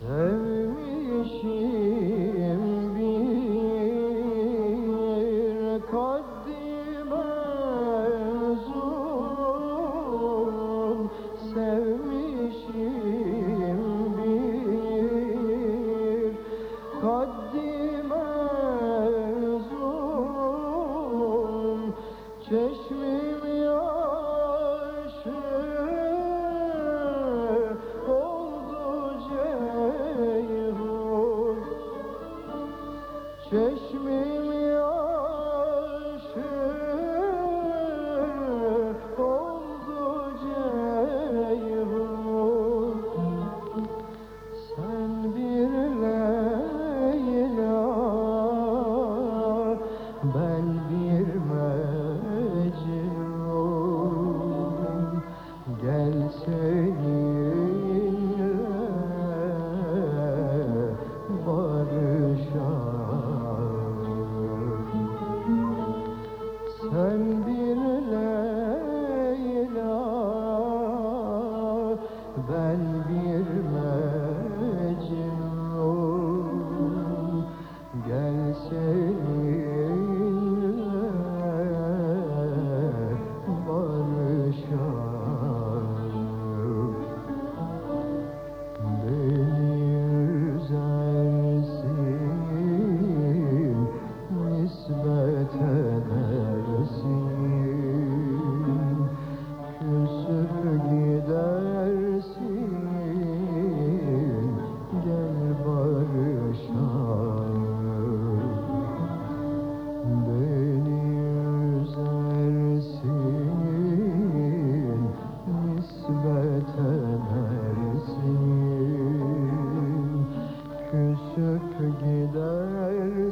Sevmişim bir kaddime zulüm Sevmişim bir kaddime zulüm Çeşmim Çeşme ben bir dök gidersin